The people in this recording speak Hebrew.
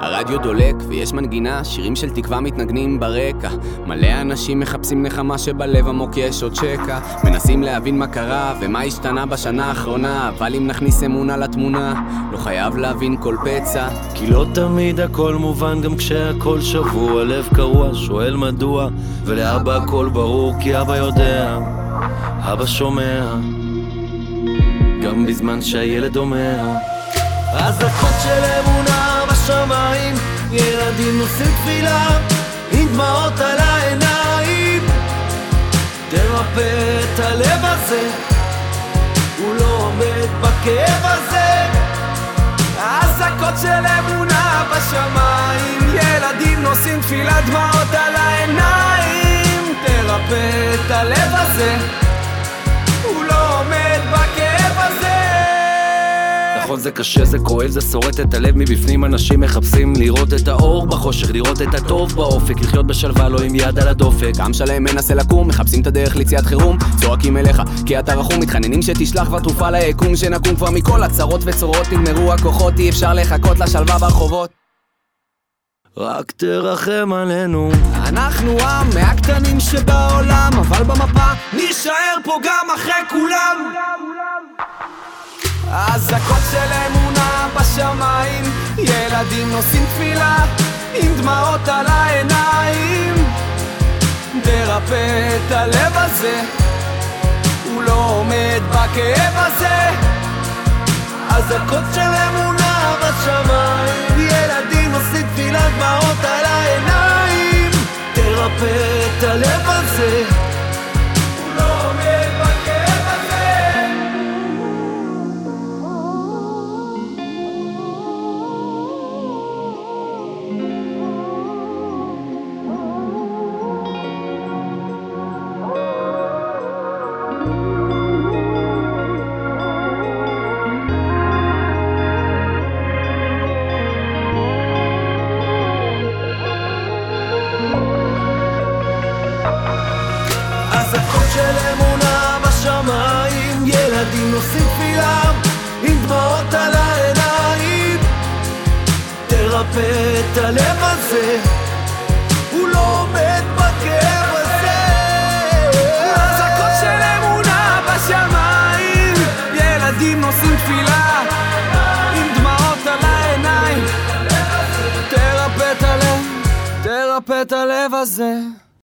הרדיו דולק ויש מנגינה, שירים של תקווה מתנגנים ברקע. מלא אנשים מחפשים נחמה שבלב עמוק יש עוד שקע. מנסים להבין מה קרה ומה השתנה בשנה האחרונה, אבל אם נכניס אמונה לתמונה, לא חייב להבין כל פצע. כי לא תמיד הכל מובן גם כשהכל שבוע, לב קרוע, שואל מדוע, ולאבא הכל ברור כי אבא יודע, אבא שומע, גם בזמן שהילד דומע. אזעקות של אמונה בשמיים, ילדים נושאים תפילה עם דמעות על העיניים. תרפא את הלב הזה, הוא לא עומד בכאב הזה. אזעקות של אמונה בשמיים, ילדים נושאים תפילה דמעות על העיניים. תרפא את הלב הזה, נכון זה קשה, זה כואב, זה שורט את הלב מבפנים. אנשים מחפשים לראות את האור בחושך, לראות את הטוב באופק, לחיות בשלווה לא עם יד על הדופק. עם שלם מנסה לקום, מחפשים את הדרך ליציאת חירום. צועקים אליך, כי אתה רחום, מתחננים שתשלח כבר תרופה ליקום שנקום כבר מכל הצרות וצורות. נגמרו הכוחות, אי אפשר לחכות לשלווה ברחובות. רק תרחם עלינו. אנחנו עם מהקטנים שבעולם, אבל במפה נישאר פה גם אחרי כולם. אזעקות של אמונה בשמיים, ילדים נושאים תפילה עם דמעות על העיניים. תרפא את הלב הזה, הוא לא עומד בכאב הזה. אזעקות של אמונה בשמיים, ילדים נושאים תפילה דמעות על העיניים. תרפא את הלב הזה, את הלב הזה, הוא לא עומד בכאב הזה. אזעקות של אמונה בשמיים, ילדים נושאים תפילה עם דמעות על העיניים. תרפא את הלב, תרפא את הלב הזה.